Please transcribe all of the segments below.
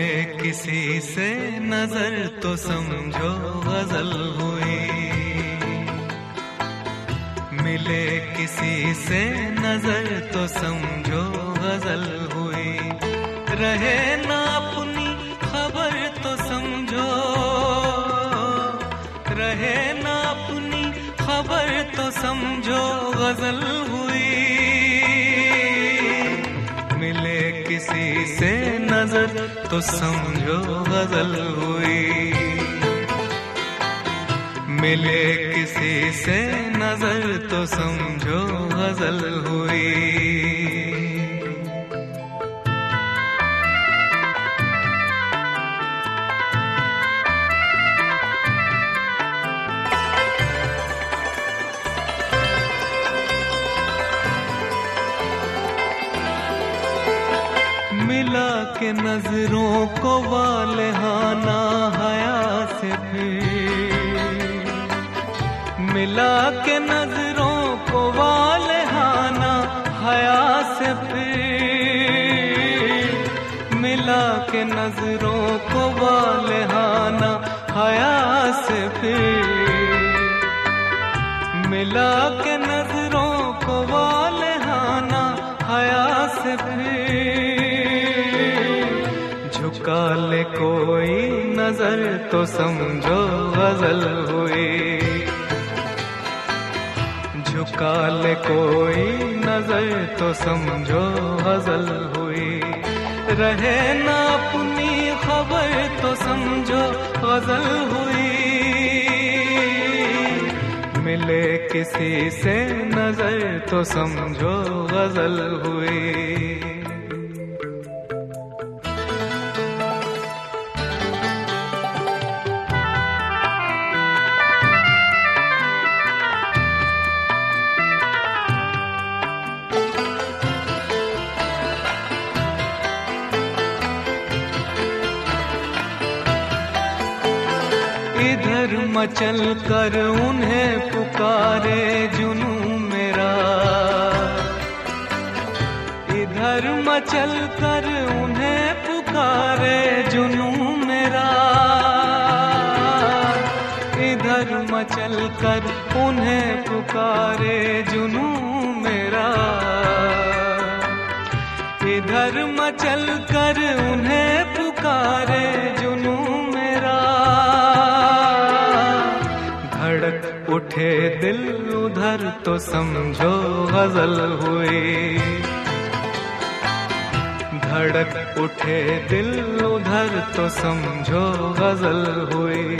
मिले किसी से नज़र तो समझो गज़ल हुई। मिले किसी से नज़र तो समझो गज़ल हुई। रहे ना अपनी खबर तो समझो। रहे ना अपनी खबर तो समझो गज़ल हुई। किसी से नज़र तो समझो गज़ल हुई। मिले किसी से नज़र तो समझो गज़ल हुई। मिला के नज़रों को वाले हाना हया से फिर मिला के नज़रों को वाले हाना हया से फिर मिला के नज़रों को वाले हाना हया से फिर मिला के नज़रों को वाले हाना हया से फिर नज़र तो समझो गज़ल हुई। झुका ले कोई नज़र तो समझो गज़ल हुई। रहे ना अपनी खबर तो समझो गज़ल हुई। मिले किसी से नज़र तो समझो गज़ल हुई। इधर मचल कर उन्हें पुकारे जुनू मेरा। इधर मचल कर उन्हें पुकारे जुनू मेरा। इधर मचल कर उन्हें पुकारे जुनू धड़क उठे दिल उधर तो समझो गज़ल हुई। धड़क उठे दिल उधर तो समझो गज़ल हुई।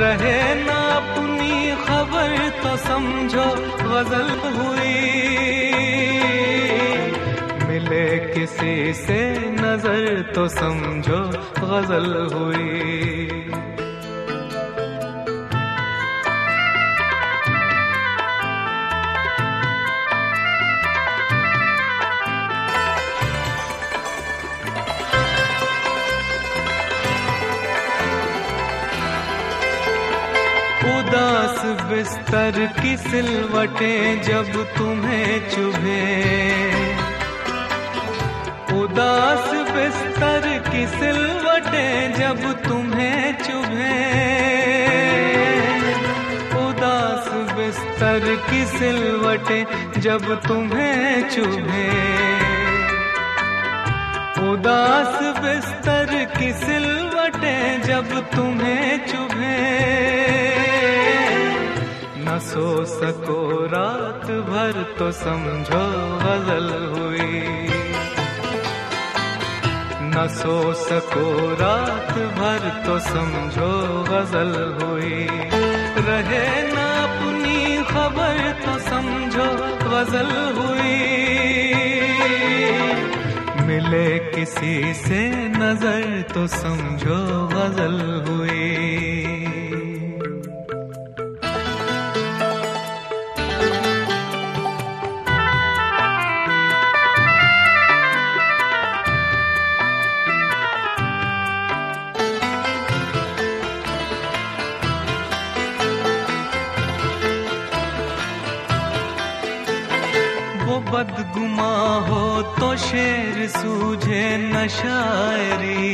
रहे ना अपनी खबर तो समझो गज़ल हुई। मिले किसी से नज़र तो समझो गज़ल हुई। बिस्तर की सिलवटें जब तुम्हें चुभे। उदास बिस्तर की सिलवटें जब तुम्हें चुभे। उदास बिस्तर की सिलवटें जब तुम्हें चुभे। उदास बिस्तर की सिलवटें जब तुम्हें चुभे। सको रात भर तो समझो गज़ल हुई। न सो सको रात भर तो समझो गज़ल हुई। रहे ना अपनी खबर तो समझो गज़ल हुई। मिले किसी से नज़र तो समझो गज़ल हुई। बदगुमा हो तो शेर सूझे न शायरी।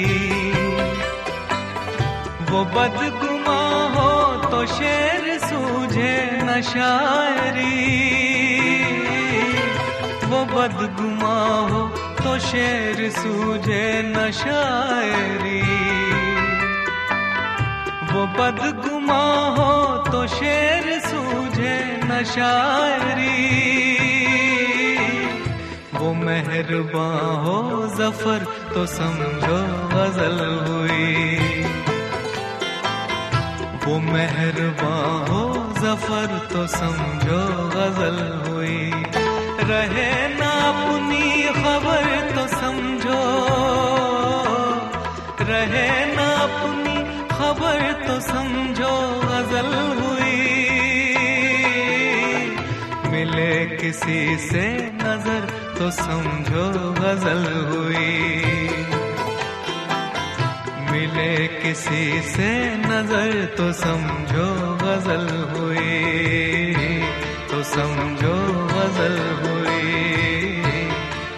वो बदगुमा हो तो शेर सूझे न शायरी। वो बदगुमा हो तो शेर सूझे न शायरी। वो बदगुमा हो तो शेर सूझे न शायरी। वो मेहरबान हो ज़फ़र तो समझो गज़ल हुई। वो मेहरबान हो ज़फ़र तो समझो गज़ल हुई। रहे ना अपनी खबर तो समझो। रहे ना अपनी खबर तो समझो गज़ल हुई। मिले किसी से तो समझो गज़ल हुई। मिले किसी से नज़र तो समझो गज़ल हुई। तो समझो गज़ल हुई।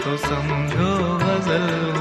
तो समझो गज़ल